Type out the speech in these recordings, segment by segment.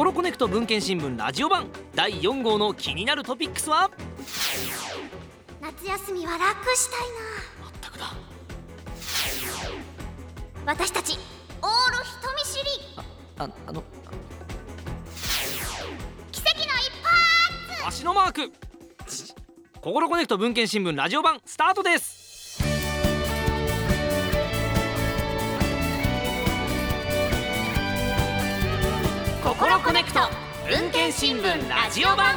ココロコネクト文研新聞ラジオ版第4号の気になるトピックスは夏休みは楽したいまったくだ。な私たちオール人見知り。ああの奇跡の一発。足のマーク。ココロコネクト文研新聞ラジオ版スタートですココロコネクト文研新聞ラジオ版。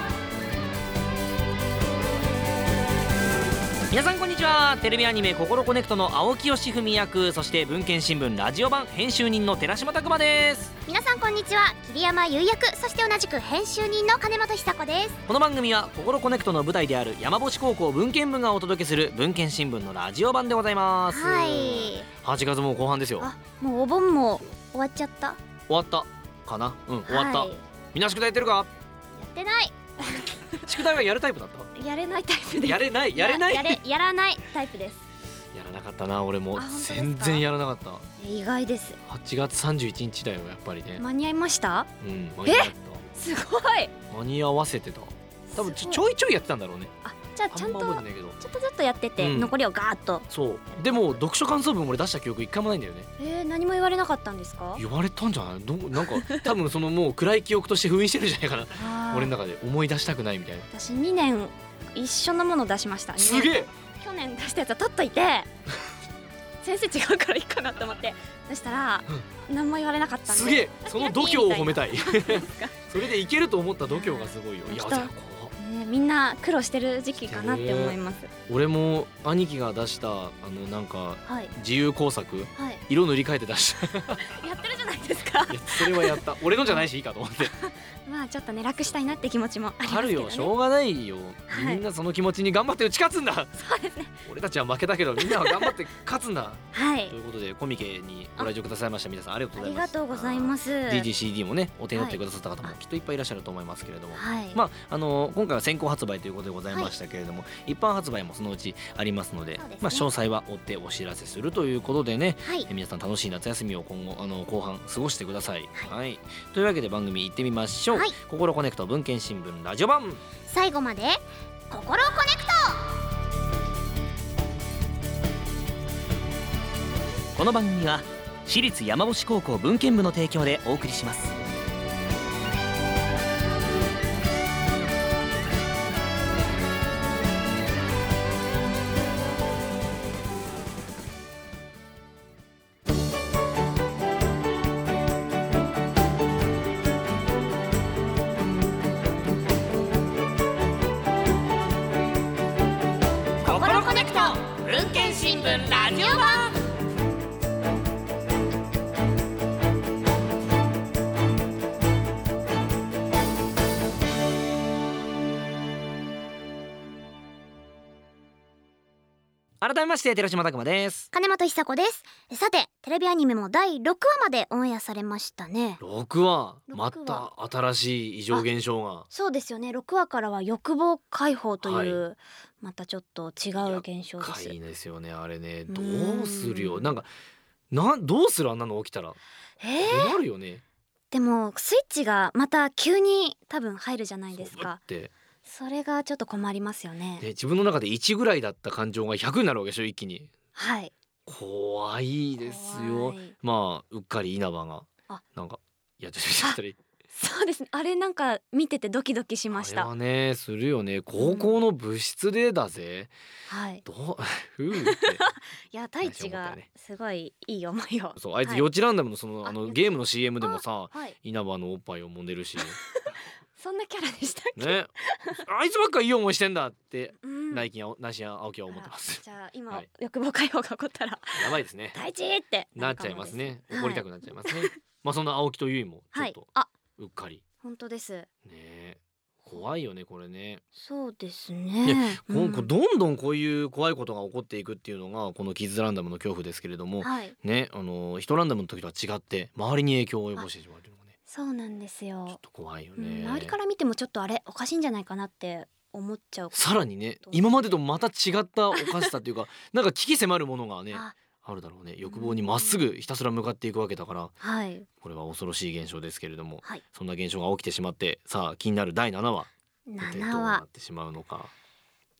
皆さんこんにちは。テレビアニメ「ココロコネクト」の青木義文役。そして文研新聞ラジオ版編集人の寺島拓篤です。皆さんこんにちは。桐山唯役。そして同じく編集人の金元寿子です。この番組はココロコネクトの舞台である山星高校文研部がお届けする文研新聞のラジオ版でございます。はい。8月も後半ですよ。あもうお盆も終わっちゃった？終わったかな。うん終わった、はい。やみんな宿題やってるか？ってない。宿題はやるタイプだった？やれないタイプです。やれない？やれない？やれやらないタイプです。やらなかったな俺も。あ本当ですか？全然やらなかった。意外です。8月31日だよやっぱりね。間に合いました？うん間に合っすごい。た間に合わせてた。多分ちょちょいちょいやってたんだろうね。あじゃあちゃんとちょっとずつやってて、うん。残りをガーッと。そう。でも読書感想文俺出した記憶一回もないんだよね。えー、何も言われなかったんですか？言われたんじゃない？どなんか 多分そのもう暗い記憶として封印してるんじゃないかな。俺の中で思い出したくないみたいな。私2年一緒のもの出しました。すげえ。去年出したやつは取っといて。先生違うからいいかなと思って。そしたら、何も言われなかったんで。すげえ。その度胸を褒めたい。それでいけると思った度胸がすごいよ。いやじゃあみんな苦労してる時期かなって思います。俺も兄貴が出したあのなんかはい。自由工作はい。色塗り替えて出した。やってるじゃないですか。いやそれはやった。俺のじゃないしいいかと思って。まあちょっとね楽したいなって気持ちもありますけどね。よしょうがないよ。はい。みんなその気持ちに頑張って打ち勝つんだ。そうですね。俺たちは負けたけどみんなは頑張って勝つんだ。はい。ということでコミケにご来場くださいました皆さんありがとうございます。がとうございます。DGCD もねお手に取ってくださった方もきっといっぱいいらっしゃると思いますけれども。はい。まああの今回は先行発売ということでございましたけれども、一般発売もそのうちありますのでね。まあ、詳細は追ってお知らせするということでね、はい。え皆さん楽しい夏休みを今後あの後半過ごしてください。はい、というわけで番組行ってみましょう。はい。ココロコネクト文研新聞ラジオ版。最後までココロコネクト。この番組は私立山星高校文献部の提供でお送りします。新聞ラジオ改めまして寺島拓磨です。金本久子です。さてテレビアニメも第6話までオンエアされましたね。6話？六また新しい異常現象が。そうですよね。6話からは欲望解放という、はまたちょっと違う現象です。深いですよねあれね。うん。どうするよ。なんかなんどうするあんなの起きたら。えー、困るよね。でもスイッチがまた急に多分入るじゃないですか。ってそれがちょっと困りますよね。で自分の中で1ぐらいだった感情が100になるわけでしょ一気に。はい。怖いですよ。怖い。まあうっかり稲葉が。あ。なんかやってしまったり。そうです。ねあれなんか見ててドキドキしました。あれはねするよね。高校の部室でだぜ、はい。どう ふうって。いや太一がすごいいい思いを。そうあいつはい。幼稚ランダムのその、あのあゲームの CM でもさはい。稲葉のおっぱいを揉んでるし そんなキャラでしたっけ、ね。あいつばっかいい思いしてんだってうん。内勤や内心青木は思ってます。じゃあ今、はい。欲望解放が起こったらやばいですね。太一ってなっちゃいますね。はい。怒りたくなっちゃいますね、まあそんな青木と結衣もちょはい。っとあ。うっかり。本当です。ね。え怖いよねこれね。そうですでねこうこうどんどんこういう怖いことが起こっていくっていうのがこのキッズランダムの恐怖ですけれども、はい。ねあの一ランダムの時とは違って周りに影響を及ぼしてしまうそうなんですちょっよ、と怖いようんね、周りから見てもちょっとあれおかしいんじゃないかなって思っちゃう。さらにね今までとまた違ったおかしさっていうか なんか危機迫るものがねあ。あるだろうね。欲望にまっすぐひたすら向かっていくわけだからはい。これは恐ろしい現象ですけれどもはい。そんな現象が起きてしまってさあ気になる第7話一体ど7うなはってしまうのか。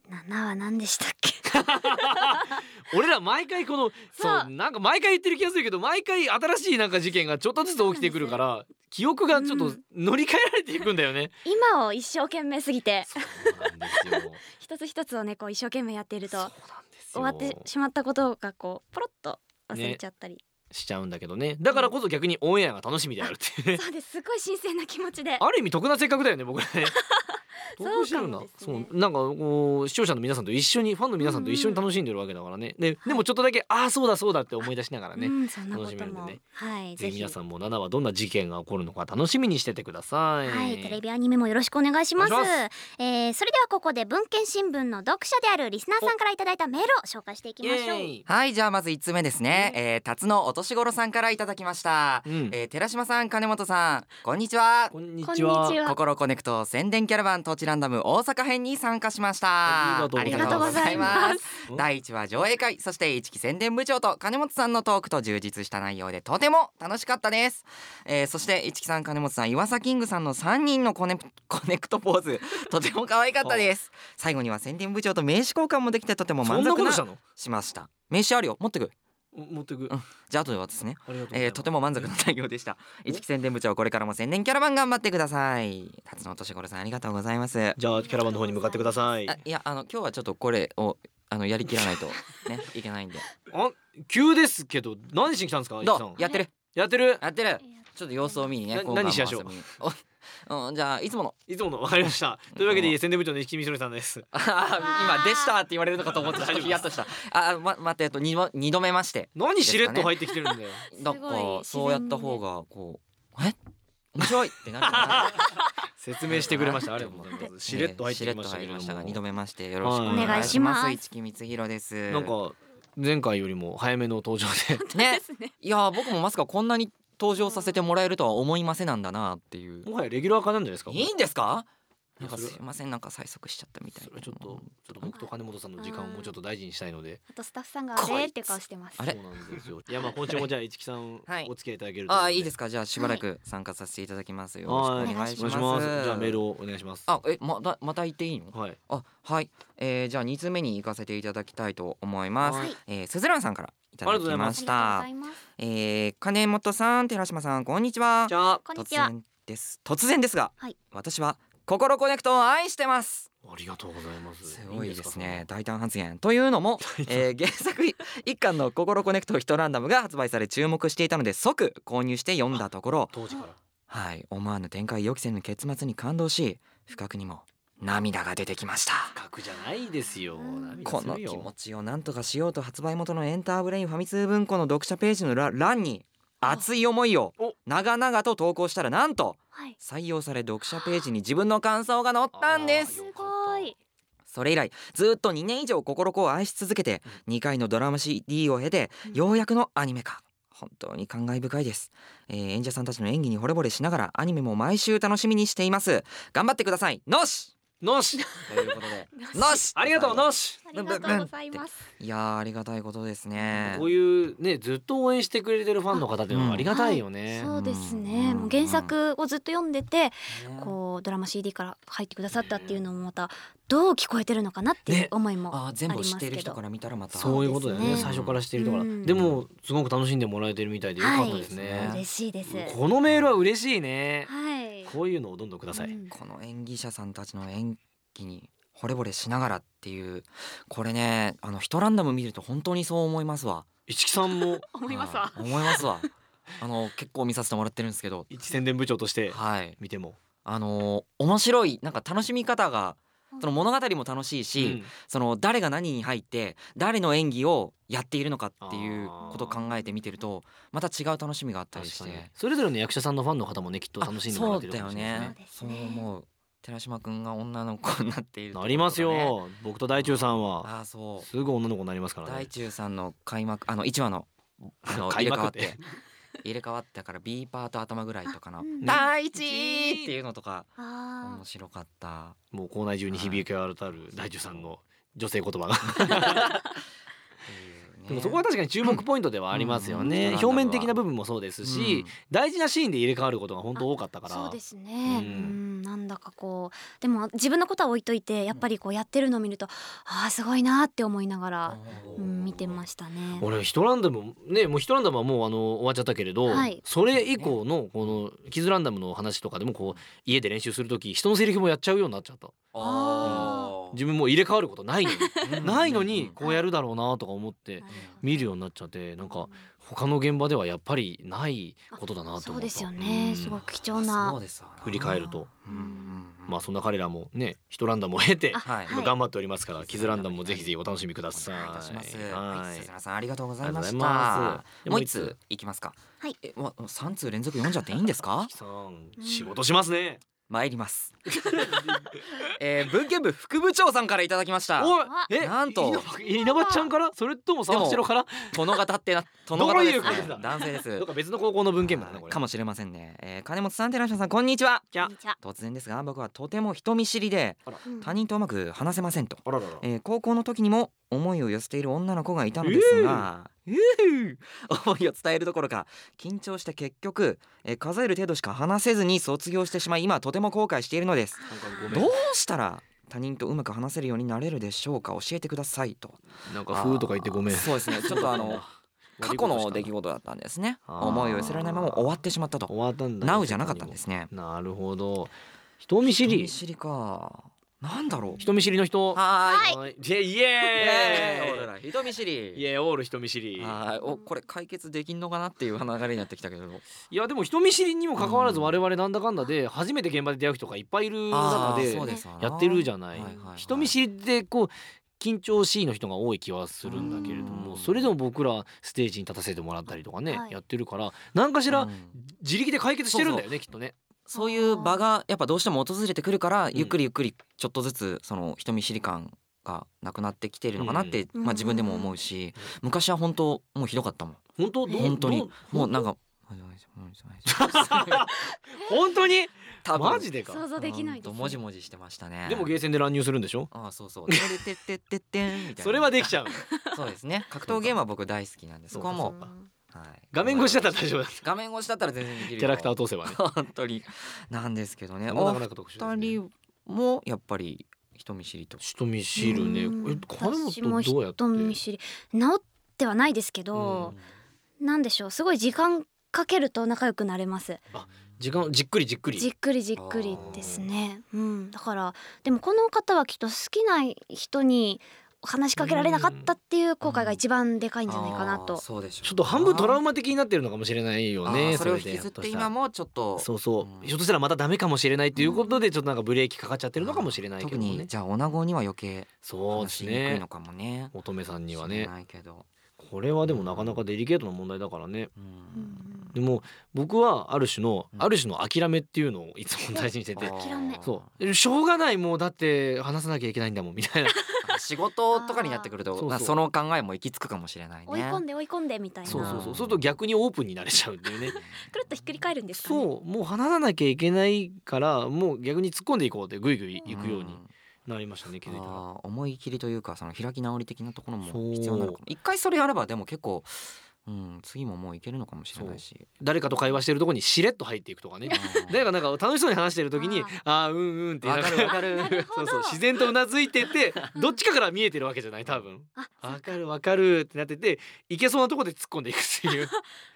7は何でしたっけ？俺ら毎回このそう。なんか毎回言ってる気がするけど毎回新しいなんか事件がちょっとずつ起きてくるから記憶がちょっとうん。乗り換えられていくんだよね。今を一生懸命すぎて。そうなんですよ。一つ一つをねこう一生懸命やっていると終わってしまったことがこうポロッと忘れちゃったり、しちゃうんだけどね。だからこそ逆にオンエアが楽しみであるっていうね。そうです。すごい新鮮な気持ちで。ある意味得な性格だよね僕らね得してるなそうかもですそね。うなんかこう視聴者の皆さんと一緒にファンの皆さんと一緒に楽しんでるわけだからね。ででもちょっとだけああそうだそうだって思い出しながらね、楽しめるんでね。はいぜひ。皆さんも7はどんな事件が起こるのか楽しみにしててください。はい、テレビアニメもよろしくお願いします。しまえーそれではここで文献新聞の読者であるリスナーさんからいただいたメールを紹介していきイましょう。はいじゃあまず1つ目ですね、えー、辰野お年頃さんからいただきました、うん。えー、寺島さん金本さんこんにちは。こんにこんにちは。ちは。心コネクト宣伝キャラバントーチランダム大阪編に参加しました。ありがとうございます。第1話上映会そして一期宣伝部長と金本さんのトークと充実した内容でとても楽しかったです、えー、そして一期さん金本さん岩佐キングさんの3人のコネ コネクトポーズとても可愛かったです。最後には宣伝部長と名刺交換もできてとても満足？しました。名刺あるよ。持ってく持ってく。うん。じゃあ後で渡すね。ありがとうございます。えー、とても満足な内容でした。一期宣伝部長これからも宣伝キャラバン頑張ってください。辰野年頃さんありがとうございます。じゃあキャラバンの方に向かってください。あいやあの今日はちょっとこれをあのやりきらないとね いけないんで。あ急ですけど何しに来たんですか？やってる。やってる？やってる。ちょっと様子を見にね何しましょう？うんじゃあいつものいつものわかりました。というわけで宣伝部長の石木みそりさんです。あ今でしたって言われるのかと思ってちょっとヒヤッとしたあま待ってえっと二度二度目まして何しれっと入ってきてるんだよ。なんすごいかそうやった方がこうえ？面白いってなるかな 説明してくれました。ありがとうございます。しれっと入ってきましたけれどしれっと入りましたがも。二度目ましてよろしくおはい願いします。市木光弘です。なんか前回よりも早めの登場でね。いや僕もまさかこんなに登場させてもらえるとは思いませなんだなっていう。もはやレギュラー化なんじゃないですか？いいんですか？なんかすいませんなんか催促しちゃったみたいな。ちょっとちょっと僕と金本さんの時間をもうちょっと大事にしたいので。あとスタッフさんがあれっていう顔してます。あれ？そうなんですよ。いやまあ今週もじゃあ一木さんはいお付き合いいただけると。ああいいですか？じゃあしばらく参加させていただきますよろしくおはい。願いします。じゃあメールをお願いします。あえまたまた言っていいの？はい。あはい、えー、じゃあ2通目に行かせていただきたいと思います、はいえー、すずらんさんからいただきましありがとうたございます。えー、金本さん寺島さんこんにちは。じゃあこんにちは。突然です。突然ですが、はい。私は心コネクトを愛してます。ありがとうございます。すごいですか？ね。大胆発言。というのも、えー、原作一巻の心コネクトヒトランダムが発売され注目していたので即購入して読んだところ。当時から。はい。思わぬ展開予期せぬ結末に感動し不覚にも涙が出てきました。格じゃないですよ。この気持ちを何とかしようと発売元のエンターブレインファミ通文庫の読者ページのら欄に熱い思いをお。長々と投稿したらなんとはい。採用され読者ページに自分の感想が載ったんです。すごい。それ以来ずっと2年以上心子を愛し続けて2回のドラマ CD を経てうん。ようやくのアニメ化。本当に感慨深いです、えー演者さんたちの演技に惚れ惚れしながらアニメも毎週楽しみにしています。頑張ってください。のしのし。ということで。のし。ありがとうのし。ありがとうございます。いやーありがたいことですね。こういうねずっと応援してくれてるファンの方っていうのはありがたいよね。そうですうね。ん。もう原作をずっと読んでて、ね。こうドラマ CD から入ってくださったっていうのもまたどう聞こえてるのかなっていうね。思いもあー全部知っているありますけど。人から見たらまた。そういうことだよね。そうです最初からしているとから、うん。でもすごく楽しんでもらえてるみたいでよかったですね、はい。嬉しいです。このメールは嬉しいね、はい。こういうのをどんどんください、うん。この演技者さんたちの演技に惚れ惚れしながらっていうこれねあのヒトランダム見ると本当にそう思いますわ。一木さんも。思いますわ。はい。思いますわ。あの結構見させてもらってるんですけど。一宣伝部長としてはい。見ても、あの面白いなんか楽しみ方がその物語も楽しいし、うん。その誰が何に入って誰の演技をやっているのかっていうことを考えて見てるとまた違う楽しみがあったりして。それぞれの役者さんのファンの方もねきっと楽しんでもらってるかもしれないね。そうそうですね。思う寺島くんが女の子になっているねなりますよ。僕と大中さんは。ああそう。すぐ女の子になりますからね。大中さんの開幕あの1話のあの 入れ替わって。て。入れ替わったから B パート頭ぐらいとかのうん「大地!」っていうのとかあ面白かった。もう校内中に響き渡る大中さんの女性言葉が うでもそこは確かに注目ポイントではありますよね、うん表面的な部分もそうですし、大事なシーンで入れ替わることが本当多かったから。そうですね、ううんん、なんだかこうでも自分のことは置いといてやっぱりこうやってるのを見るとああすごいなって思いながら、うん、見てましたね。俺ヒトランダムねもうヒトランダムはもうあの終わっちゃったけれど、はい。それ以降のこのキズランダムの話とかでもこう家で練習する時人のセリフもやっちゃうようになっちゃった。あ自分も入れ替わることないのに。ーないのにこうやるだろうなとか思って見るようになっちゃってなんか他の現場ではやっぱりないことだなと思った。そうですよね、うん。すごく貴重なそうですわな振り返ると。まあそんな彼らもねヒトランダムを経て頑張っておりますから、キズランダムもぜひぜひお楽しみください。お願いいたします。ははい。さんありがとうございました。す。もう一ついきますか。はい。え、わ三通連続読んじゃっていいんですか？仕事しますね。参ります。えー、文献部副部長さんからいただきました。えなんと稲稲葉ちゃんから？それとも沢城から？殿方ってな 殿方です、ね。どういうことだ？男性ですどっ。か別の高校の文献部だねこれ。かもしれませんね。えー、金本さん、寺島さん、こんにちは。突然ですが、僕はとても人見知りでうん他人とうまく話せませんと。あららら。えー高校の時にも思いを寄せている女の子がいたのですが、えー 思いを伝えるどころか緊張して結局、えー数える程度しか話せずに卒業してしまい今はとても後悔しているのですどうしたら他人とうまく話せるようになれるでしょうか教えてくださいとん。なんかふーとか言ってごめん。そうですね ちょっとあの過去の出来事だったんですね思いを寄せられないまま終わってしまった終とわったんだ。なうじゃなかったんですねなるほど。人見知り人見。知りかなんだろう？人見知りの人。はーい。はい。イエイイエイ。人見知り。イエーイオール人見知り。はい、おこれ解決できんのかなっていう流れになってきたけど。いやでも人見知りにもかかわらずうん。我々なんだかんだで初めて現場で出会う人がいっぱいいる中でそうですわなやってるじゃない。人見知りでこう緊張しいの人が多い気はするんだけれどうん。もそれでも僕らステージに立たせてもらったりとかねはい。やってるから何かしらうん。自力で解決してるんだよねきっとね。そういう場がやっぱどうしても訪れてくるから、ん。ゆっくりゆっくりちょっとずつその人見知り感がなくなってきているのかなって、うん。まあ自分でも思うし、昔は本当もうひどかったもん。本当？本当？にどもうなんか 本当に？多分。マジでか？想像できないともじもじしてましたね。でもゲーセンで乱入するんでしょ？ああそうそう。てれてってってってんみたいな。それはできちゃう。そうですね。格闘ゲームは僕大好きなんでそこはもうはい。画面越しだったら大丈夫だ画面越しだったら全然できるよ。キャラクターを通せばね。本当に。なんですけどね。なかなか特殊です二ね人もやっぱり人見知りと。人見知るね。うん。え金私も本どうやって？人見知り。治ってはないですけど、なんでしょう。すごい時間かけると仲良くなれます。時間じっくりじっくり。じっくりじっくりですね。うん。だからでもこの方はきっと好きな人に話しかけられなかったっていう後悔が一番でかいんじゃないかなと。そうでしょうちょっと半分トラウマ的になってるのかもしれないよあねーそれをで引きずって今もちょっと。そうそう、うん。ひょっとしたらまたダメかもしれないっていうことでちょっとなんかブレーキかかっちゃってるのかもしれないけ特どもねにじゃあ女子には余計そうです話しにくいねのかもね。乙女さんにはね。ないけどこれはでもなかなかデリケートな問題だからね。うん。でも僕はある種のうん。ある種の諦めっていうのをいつも大事にしてて。そう。しょうがない。もうだって話さなきゃいけないんだもん。みたいな仕事とかになってくるとそうそう。まあその考えも行き着くかもしれないね。追い込んで追い込んでみたいな。そうそうそう。そうすると逆にオープンになれちゃうっていうね。くるっとひっくり返るんですかね。そう。もう話さなきゃいけないからもう逆に突っ込んでいこうってぐいぐい行くようにん。なりましたね気づいた思い切りというかその開き直り的なところも必要なのかも。一回それやればでも結構うん次ももういけるのかもしれないし。誰かと会話してるところにしれっと入っていくとかね。誰かなんか楽しそうに話してる時にああーうんうんってわかるわかる。そうそう。自然とうなずいててどっちかから見えてるわけじゃない多分。あわかるわかるってなってていけそうなところで突っ込んでいくっていう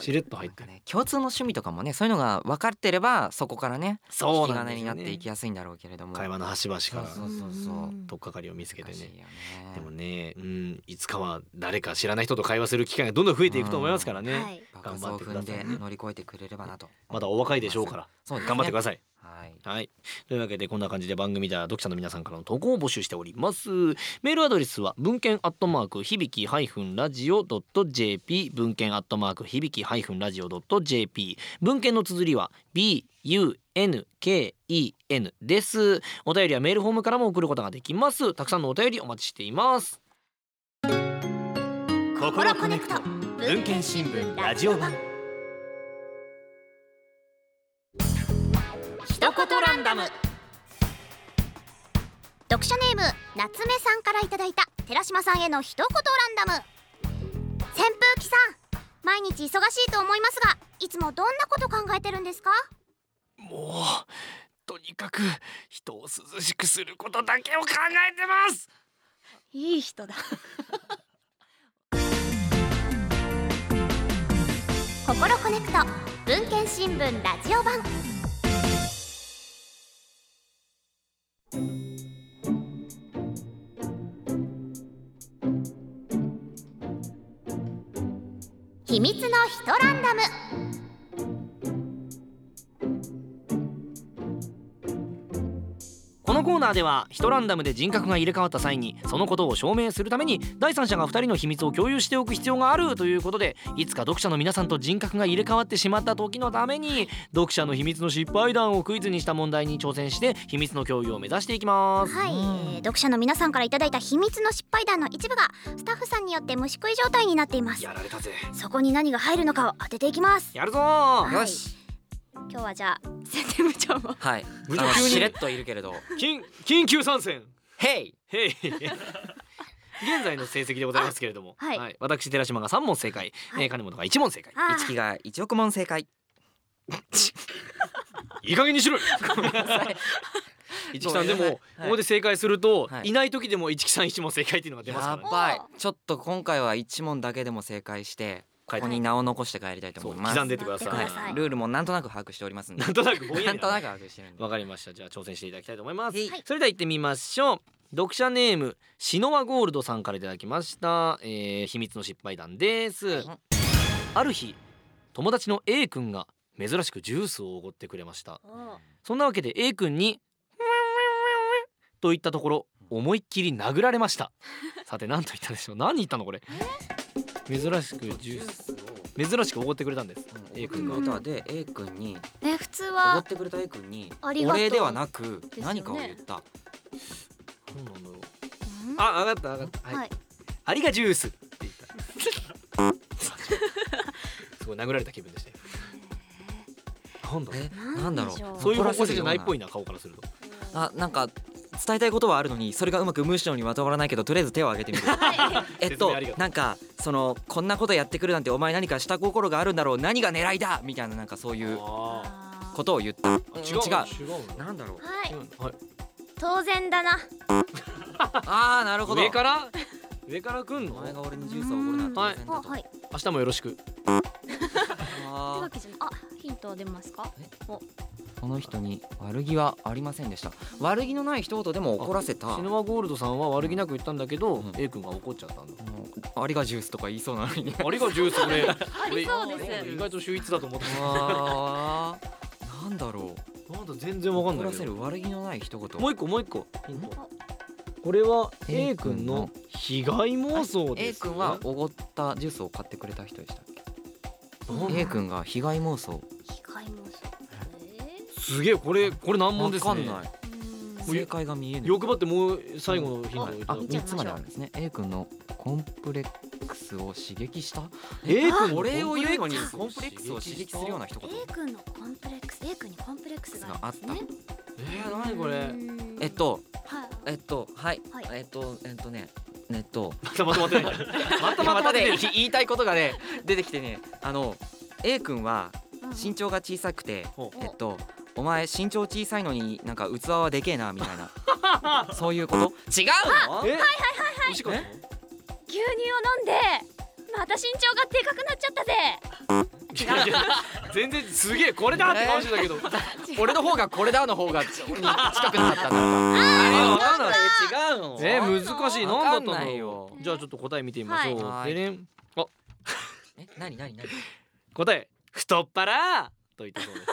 しれっと入って。なんかね共通の趣味とかもねそういうのが分かってればそこからねそう引きなんですよね。金になっていきやすいんだろうけれども。会話の端々からそうそうそううん。取っかかりを見つけてね。ね。でもねうんいつかは誰か知らない人と会話する機会がどんどん増えていくと思いますからね、はい。爆発を踏んで乗り越えてくれればなと。まだお若いでしょうから。頑張ってくださいはいはい。というわけでこんな感じで番組では読者の皆さんからの投稿を募集しております。メールアドレスは文献アットマーク響きハイフンラジオドット JP 文献アットマーク響きハイフンラジオドット JP 文献の綴りは B U N K E N です。お便りはメールフォームからも送ることができます。たくさんのお便りお待ちしています。心コネクト文献新聞ラジオ版ダム。読者ネーム夏目さんからいただいた寺島さんへの一言ランダム。日忙しいと思いますがいつもどんなこと考えてるんですか？もうとにかく人を涼しくすることだけを考えてます。いい人だ。心コネクト文献新聞ラジオ版秘密のヒトランダム。このコーナーではヒトランダムで人格が入れ替わった際にそのことを証明するために第三者が2人の秘密を共有しておく必要があるということでいつか読者の皆さんと人格が入れ替わってしまった時のために読者の秘密の失敗談をクイズにした問題に挑戦して秘密の共有を目指していきます。はい、えー読者の皆さん。からいただいた秘密の失敗談の一部がスタッフさんによって虫食い状態になっていますやられたぜそこに何が入るのかを当てていきますやるぞーはいよし今日はじゃあ宣伝部長も。はい。あのしれっといるけれど。緊緊急参戦。ヘイへい。現在の成績でございますけれども、あはい。私寺島が3問正解、はい。えー金本が1問正解。一木が1億問正解。いい加減にしろよ。ごめんなさい。一木さんでも、ごめんなさい。ここで正解すると、はい。い、ない時でも一木さん1問正解っていうのが出ますからね。やばい。ちょっと今回は1問だけでも正解してここに名を残して帰りたいと思います。刻んでってください、刻んでください。ルールもなんとなく把握しておりますんで。なんとなくななんとなく把握してるんで。わかりました。じゃあ挑戦していただきたいと思います、はい。それでは行ってみましょう。読者ネームシノワゴールドさんからいただきました、えー秘密の失敗談です、はい。ある日友達の A 君が珍しくジュースをおごってくれました。そんなわけで A 君に「と言ったところ思いっきり殴られました。さて何と言ったでしょう。何言ったのこれ？珍しくジュース珍しくおごってくれたんです。A 君が。ことはで A 君にえ普通おごはってくれた A 君にありがとう。お礼ではなく何かを言った。そうなんだろう。うんあ、上がった上がった。はい。はい。ありがジュースって言った。すごい殴られた気分でしたよ。なんだろう。えなんだろう。うそういう方向性じゃないっぽいいな顔からすると。あなんか伝えたいことはあるのにそれがうまく無視のにまとまらないけどとりあえず手を挙げてみる。えっとなんかそのこんなことやってくるなんてお前何か下心があるんだろう何が狙いだみたいななんかそういうことを言った。違う違う。違うの？なんだろう。はい。当然だな。あーなるほど。上から？上から来んお前がの？俺にジュースをおごるな当然だと。あはい。明日もよろしく。あヒント出ますか？ーこの人に悪気はありませんでした悪気のない一言でも怒らせたシノワゴールドさんは悪気なく言ったんだけどうん A 君が怒っちゃったんだ。もうありがジュースとか言いそうなのにね ありがジュースこれ。ありそうです俺意外と秀逸だと思ってあーなんだろうた。なんだ全然わかん怒らせないけど。る悪気のない一言もう一個もう一個。これは A A 君の被害妄想で A す。君はおごったジュースを買ってくれた人でしたっけ A 君が被害妄想すげえこれこれ難問わですね。かんない。正解が見えない。欲張ってもう最後のヒントをあいただく見ちゃいましょう。三つまであるんですね。A 君のコンプレックスを刺激した？A 君のお礼を言うのにコンプレックスを刺激するような一言 A 君のコンプレックス？A 君にコンプレックスがあるんですねえー、何これ？うん。えっとはい。えっとはい。はい。えっとえっとねえっと。またまと まってない。またままたとまってない。ね言いたいことがね出てきてね。あの A 君はうん。身長が小さくてえっとお前身長小さいのになんか器はでけえなみたいな。そういうこと？違うの？え？はい美味しかったの牛乳を飲んでまた身長がでかくなっちゃったぜ。いやいや全然すげえこれだって顔してたけど、俺の方がこれだの方が近くなかったんだ。あ違うの？えー、難しい。何だったんじゃあちょっと答え見てみましょう、はい。でねあ。え何何何？答え。太っ腹！と言ったそうです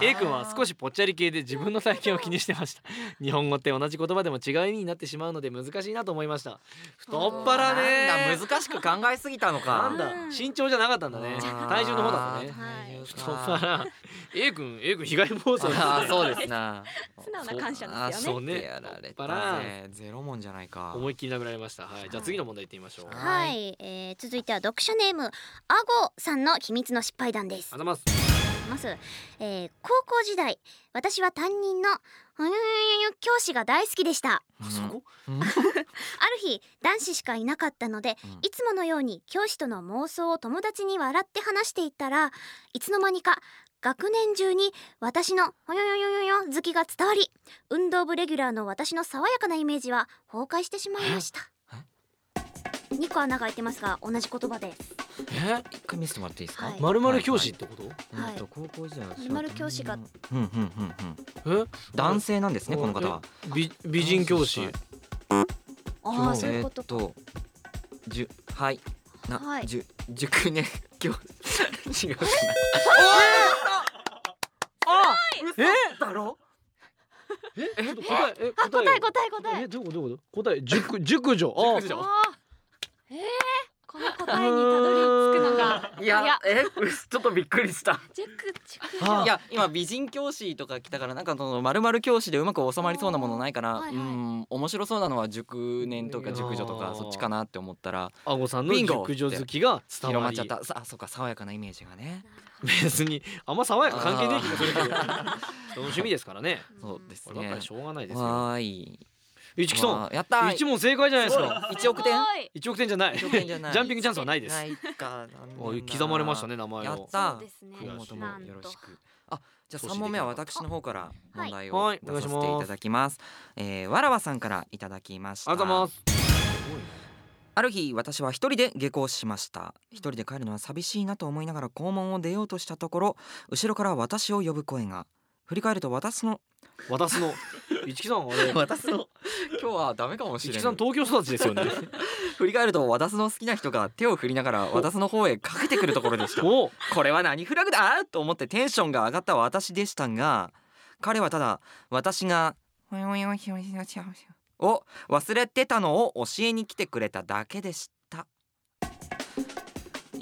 A 君は少しぽっちゃり系で自分の体型を気にしてました。日本語って同じ言葉でも違う意味になってしまうので難しいなと思いました。太っ腹ね。なんだ難しく考えすぎたのか。なんだ。うん。身長じゃなかったんだね。体重の方だったね。はい。太っ腹。A 君 A 君被害妄想。あーそうですな。素直な感謝ですよね。そうね。やられ太っ腹。たぜゼロ問じゃないか思いっきり殴られました。はい。じゃあ次の問題いってみましょう。ははい、えー、続いては読者ネームアゴさんの秘密の失敗談です。ございますます、えー、高校時代私は担任のうん教師が大好きでした。そこ？うん？ある日男子しかいなかったので、うん。いつものように教師との妄想を友達に笑って話していったらいつの間にか学年中に私のほよよよよよ好きが伝わり運動部レギュラーの私の爽やかなイメージは崩壊してしまいました2個穴が開いてますが同じ言葉です。え？一回見せてもらっていいですか、はい。まるまる教師ってこと？はい。うんと高校時代は〇〇教師がうんうんうんうんえ？男性なんですねこの方は。美美人教師。ああそういうことっとじゅはい。な、はい。じゅ熟年教違うかな。あえだろ？え？ちょっと答ええあ答え答え答え。えどういうこと？どういうこと？答え熟熟女。あ熟女。あーえー、この答えにたどり着くのが いや早っ。え ちょっとびっくりした。熟熟あいや今美人教師とか来たからなんかそのまるまる教師でうまく収まりそうなものないかな、はいはい。うん面白そうなのは熟年とか熟女とかそっちかなって思ったらあごさんのビンゴ熟女好きが伝広まっちゃった。さあそうか爽やかなイメージがね。別にあんま爽やか関係ねえ気がするけど人の趣味ですからね。そうですね。りしょうがないですよ。わーい一木さん。やったー。一問正解じゃないですか。一億点？一億点じゃない。ジャンピングチャンスはないです。刻まれましたね名前を。やったそうですね。今後ともなんとよろしく。あじゃ三問目は私の方から問題をはい。出させていただきます。えーわらわさんからいただきました。ありがとうございます。ある日私は一人で下校しました。一人で帰るのは寂しいなと思いながら校門を出ようとしたところ後ろから私を呼ぶ声が振り返ると私の。私の。一木さんあれ。私の。今日はダメかもしれない一木さん東京育ちですよね。振り返ると私の好きな人が手を振りながら私の方へかけてくるところでした。お。これは何フラグだ？と思ってテンションが上がった私でしたが彼はただ私がを忘れてたのを教えに来てくれただけでした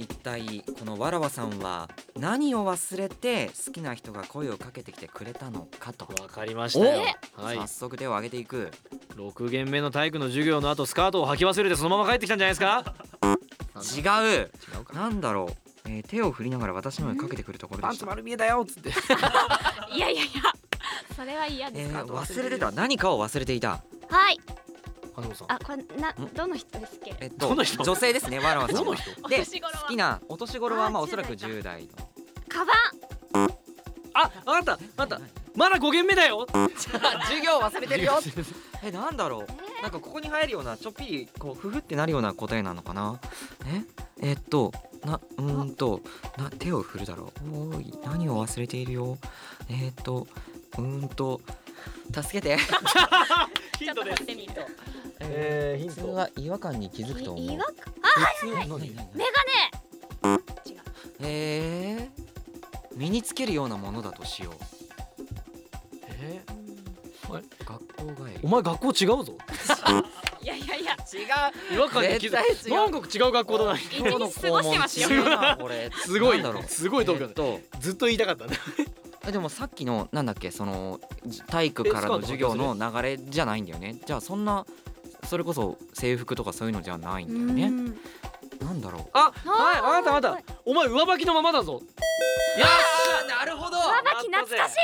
一体このわらわさんは何を忘れて好きな人が声をかけてきてくれたのかと、わかりましたよ。はい。早速手を挙げていく。六限目の体育の授業の後スカートを履き忘れてそのまま帰ってきたんじゃないですか？違う。違うかなんだろう、えー手を振りながら私の方へかけてくるところパンツでした。丸見えだよっつっていやいやいや。それは嫌でえすか、ー忘れてた。何かを忘れていた。はい金本さん。あこれなどの人ですっけえっとどの人？女性ですねわらわさんは。どの人？でお年頃は。好きなお年頃はまあおそらく10 10代の。カバン。あわかった。わかったまだ五限目だよ。授業忘れてるよ。えなんだろう。なんかここに入るようなちょっぴりこうふふってなるような答えなのかな。え？えっとなうーんとな手を振るだろう。おーい何を忘れているよ。えっとうーんと助けて。ヒントです。てみるとえーヒント。は違和感に気づくと思う。違和感普通何何メガネ違うえー身につけるようなものだとしよう。え学校帰り。お前学校違うぞ。いやいやいや。違う違和感に気づ絶対違う。学校だな。一日過ごしてますすごいなんだろう。すごい東京えっとずっと言いたかったんだ。えでもさっきのなんだっけそのじ体育からの授業の流れじゃないんだよね。じゃあそんなそれこそ制服とかそういうのじゃないんだよね。うん。なんだろう。あはいわかったわかった。お前上履きのままだぞ。よあーなるほど。上履き懐かしい。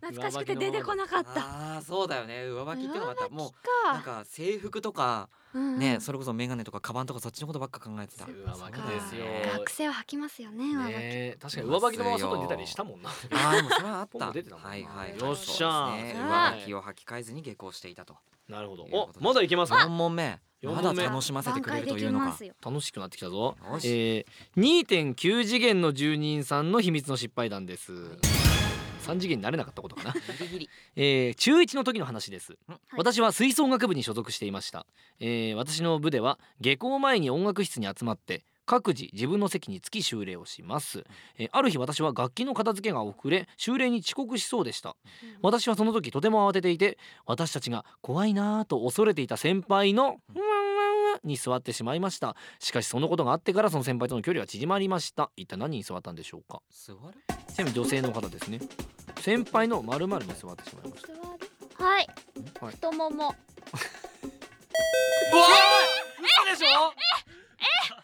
懐かしくて出てこなかった。あーそうだよね。上履きっていうのがあった。もうなんかか制服とかうんねそれこそメガネとかカバンとかそっちのことばっか考えてた。上履きですよ。学生は履きますよね上履きねえ確かに上履きのまま外に出たりしたもんな。あーでもそれはあっポンた。ポン出てたもんな。はいはい。はいよっしゃ上履きを履き替えずに下校していたと。なるほど。おまだいけます4問目。まだ楽しませてくれるというのか。楽しくなってきたぞ。えー、2.9次元の住人さんの秘密の失敗談です3次元になれなかったことかな、ギリギリ。えー、中1の時の話です、はい。私は吹奏楽部に所属していました、えー、私の部では下校前に音楽室に集まって各自自分の席につき修練をします、えーある日私は楽器の片付けが遅れ修練に遅刻しそうでした。私はその時とても慌てていて私たちが怖いなぁと恐れていた先輩の「うんうんうん」に座ってしまいました。しかしそのことがあってからその先輩との距離は縮まりました。一体何に座ったんでしょうか。座る？ちなみに女性の方ですね。先輩の〇〇に座ってしまいました。はい。はい。太もも。うわー！嘘でしょ？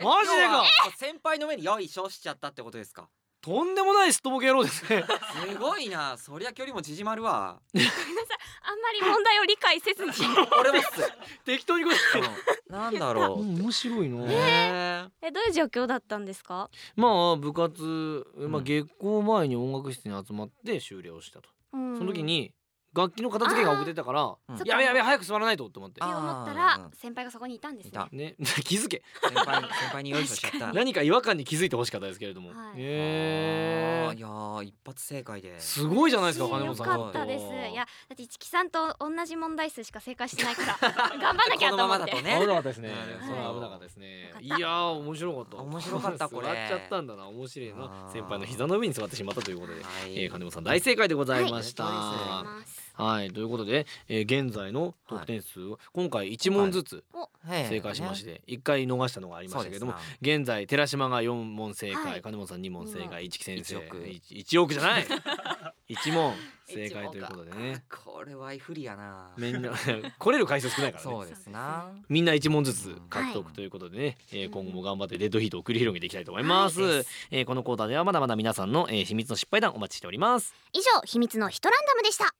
マジでか！先輩の上によいしょしちゃったってことですか？とんでもないすっとぼけ野郎ですね。すごいな。そりゃ距離も縮まるわ。あんまり問題を理解せずに。俺もっす。適当にこれ。うんなんだろう。面白いな、へえ。どういう状況だったんですか？まあ部活、まあ、うん。月光前に音楽室に集まって終了したと、そその時に楽器の片付けが遅れてたからうん。やべやべ早く座らないとって思って。って思ったあらー。先輩がそこにいたんですね。気づけ。先輩に先輩によいしょしちゃった。何か違和感に気づいてほしかったですけれども、はい。へーいやー一発正解で。すごいじゃないですかよ金本さん。かったです。いやだって一木さんと同じ問題数しか正解してないから 頑張んなきゃと思って。このままだとね。危なかったですね。危なかったですね。よかった。いやー面白かった。面白かったこれ。座っちゃったんだな面白いな。先輩の膝の上に座ってしまったということで、はい。えー、金本さん大正解でございました。はいはい、ということで、えー、現在の得点数は今回一問ずつ正正解しまして一回逃したのがありましたけども現在寺島が4問正解、はい。金本さん2問正解一木先生一億。一一億じゃない！一問正解ということでね。これは不利やな。みんな来れる回数少ないからね。そうですな。みんな一問ずつ獲得ということでね、えー今後も頑張ってデッドヒートを繰り広げていきたいと思います、はいえーこのコーナーではまだまだ皆さんの、えー秘密の失敗談お待ちしております。以上秘密のヒトランダムでした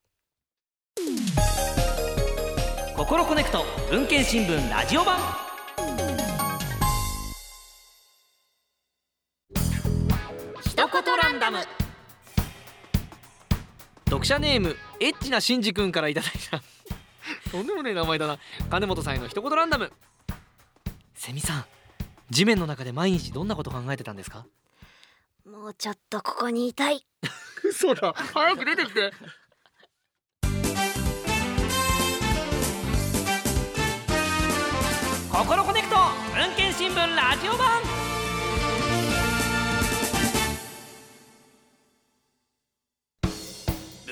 心コネクト文献新聞ラジオ版。一言ランダム。読者ネームエッチなシンジ君からいただいた。とんでもねえ名前だな。金本さんへの一言ランダム。セミさん地面の中で毎日どんなこと考えてたんですか？もうちょっとここにいたい。嘘だ。早く出てきてココロコネクト文研新聞ラジオ版。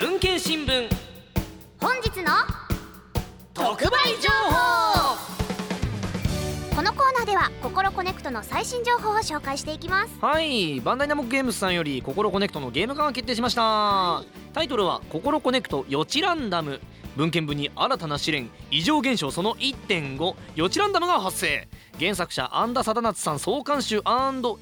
文研新聞。本日の特売情報。このコーナーではココロコネクトの最新情報を紹介していきます。はい。バンダイナムコゲームスさんよりココロコネクトのゲーム化が決定しました、タイトルはココロコネクト ヨチランダム文研部に新たな試練異常現象その1.5ヨチランダムが発生。原作者庵田定夏さん総監修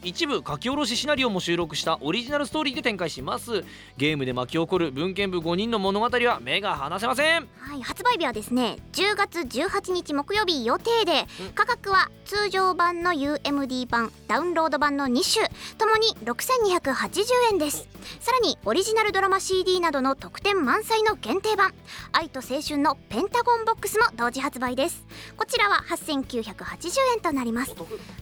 一部書き下ろしシナリオも収録したオリジナルストーリーで展開します。ゲームで巻き起こる文研部5人の物語は目が離せません。はい発売日はですね10月18日木曜日予定でうん。価格は通常版の UMD 版ダウンロード版の2種ともに6280円ですさらにオリジナルドラマ CD などの特典満載の限定版愛と青春のペンタゴンボックスも同時発売です。こちらは8980円となります。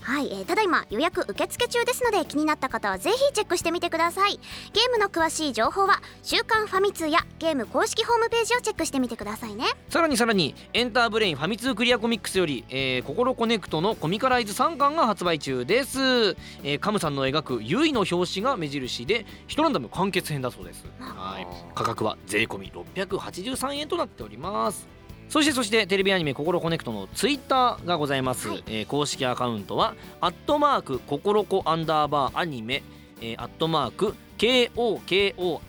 はい、えーただいま予約受付中ですので気になった方はぜひチェックしてみてください。ゲームの詳しい情報は週刊ファミ通やゲーム公式ホームページをチェックしてみてくださいね。さらにさらにエンターブレインファミ通クリアコミックスより、えー、ココロコネクトのコミカライズ3巻が発売中です、えーカムさんの描くユイの表紙が目印でランダム完結編だそうです。はい。価格は税込み683円となっております。そしてそしてテレビアニメ「ココネクト」のツイッターがございます、はい。えー公式アカウントは「アットマークココロコアンダーバーアニメ」えー、アットマーク KOKOROCO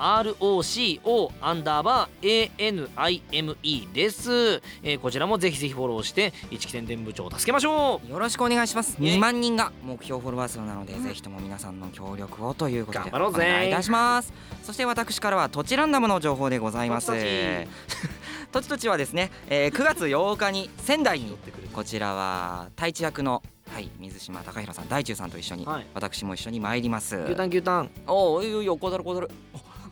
アンダーバー ANIME です、えーこちらもぜひぜひフォローして一木宣伝部長を助けましょう。よろしくお願いします。イエイ2万人が目標フォロワー数なので、うん。ぜひとも皆さんの協力をということで頑張ろうぜ。お願いいたします。そして私からは土地ランダムの情報でございます。土地 土地土地はですね、えー9月8日に仙台に こちらは太一役のはい水島貴弘さん大中さんと一緒に、はい。私も一緒に参ります。牛タン牛タンおおいいよいいよこうたるこうたる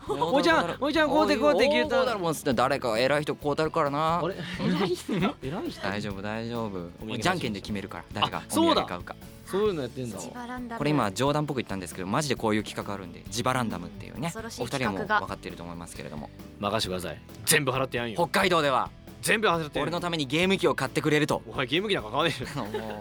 おいちゃんおいちゃんこうてこうて牛タン。こうたるもんっつって誰か偉い人こうたるからな。あれ？偉い人？偉い人？大丈夫大丈夫。じゃんけんで決めるから誰がそうだ。土産買うか。そういうのやってんだ。これ今冗談っぽく言ったんですけどマジでこういう企画あるんでジバランダムっていうねお二人はもう分かっていると思いますけれども。任してください。全部払ってやんよ。北海道では全部払って。俺のためにゲーム機を買ってくれると。お前ゲーム機なんか買わねえよ。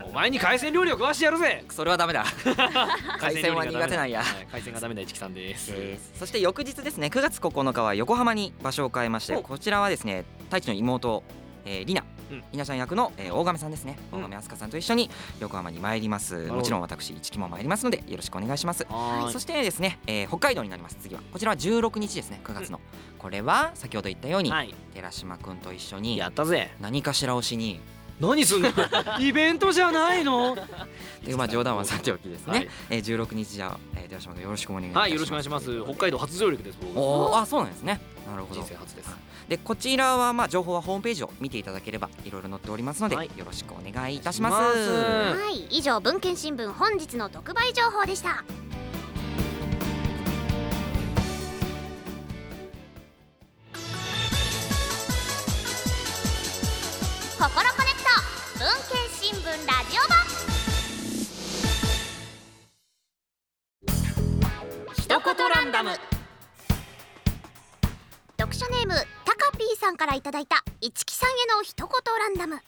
おも前に海鮮料理を食わしてやるぜ。うそれはダメだ。海鮮は苦手なんや。はい海鮮がダメな市木さんです。そして翌日ですね9月9日は横浜に場所を変えましてお。こちらはですね太一の妹、えー、りなうんりなちゃん役の、えー、大亀さんですね。うん。大亀飛鳥さんと一緒に横浜に参ります。もちろん私一木も参りますのでよろしくお願いしますはそしてですね、えー北海道になります。次はこちらは16日ですね。9月の、これは先ほど言ったように、はい。寺島くんと一緒にやったぜ。何かしらをしに。何すんの？イベントじゃないの？でまあ冗談はさておきですね、はい。えー、16日じゃあ、えー、ではしまよろしくお願いします。はいよろしくお願いします。北海道初上陸ですあそうなんですね。なるほど。人生初ですでこちらはまあ情報はホームページを見ていただければいろいろ載っておりますので、はい。よろしくお願いいたします。ます。はい。以上文献新聞本日の特売情報でした。心コネクト文献新聞ラジオ版。一言ランダム。読者ネームピーさんからいただいた一木さんへの一言ランダム。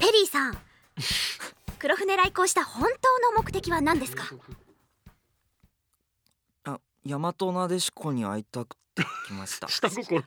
ペリーさん 黒船来航した本当の目的は何ですか？あ大和なでしこに会いたくて来ました。下心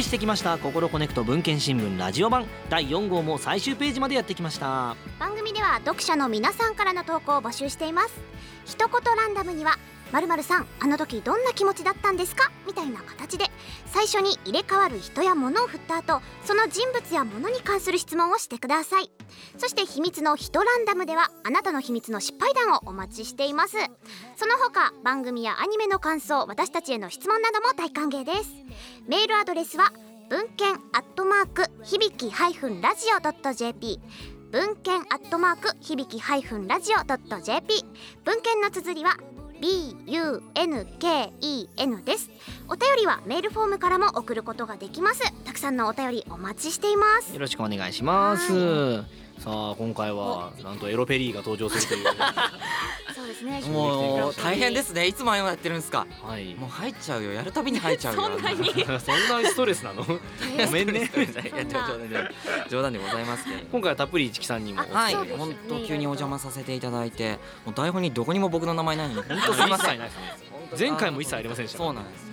りしてきました「心コネクト文献新聞ラジオ版」第4号も最終ページまでやってきました。番組では読者の皆さんからの投稿を募集しています。一言ランダムにはまるさんあの時どんな気持ちだったんですか？みたいな形で最初に入れ替わる人や物を振った後その人物や物に関する質問をしてください。そして秘密の人ランダムではあなたの秘密の失敗談をお待ちしています。その他番組やアニメの感想私たちへの質問なども大歓迎です。メールアドレスは文献アットマーク響きラジオ .jp 文献アットマーク響きラジオ .jp 文献の綴りは BUNKEN です。お便りはメールフォームからも送ることができます。たくさんのお便りお待ちしています。よろしくお願いします。さあ今回はなんとエロペリーが登場するという。そうですね。もう大変ですね。いつもああいうのやってるんですか？はい。もう入っちゃうよ。やるたびに入っちゃうよ。そんなに？そんなストレスなの？ごめんね。冗談で冗談でございますけど。今回はたっぷり一木さんにも。はい。本当急にお邪魔させていただいて。もう台本にどこにも僕の名前ないのに。本当すいません。前回も一切ありませんでしたそうなんです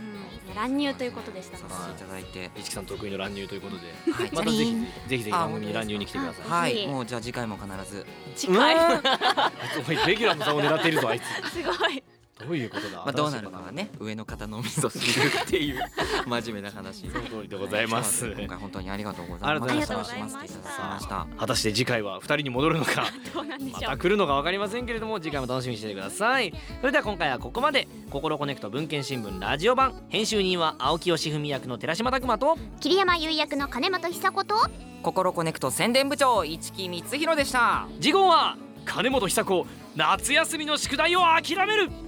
乱入ということでしたさせていただいて。一木さん得意の乱入ということで、はい。またぜひぜひぜひ番組に乱入に来てください。はぜひ。いもうじゃあ次回も必ず。次うわーおいレギュラーの座を狙っているぞあいつ。すごいどういうことだ？まあどうなるかはね上の方のみそ知るっていう 真面目な話。その通りでございます。今回本当にありがとうございます。ありがとうございました果たして次回は二人に戻るのか？どうなんでしょう。また来るのか分かりませんけれども次回も楽しみにしていてください。それでは今回はここまで「ココロコネクト文研新聞ラジオ版」編集人は青木義文役の寺島拓篤と桐山唯役の金元寿子とココロコネクト宣伝部長市来光弘でした。次号は金元寿子夏休みの宿題を諦める。31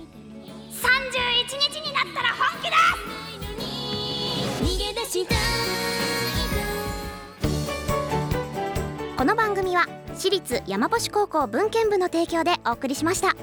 日になったら本気だ逃げ出した。この番組は私立山星高校文献部の提供でお送りしました。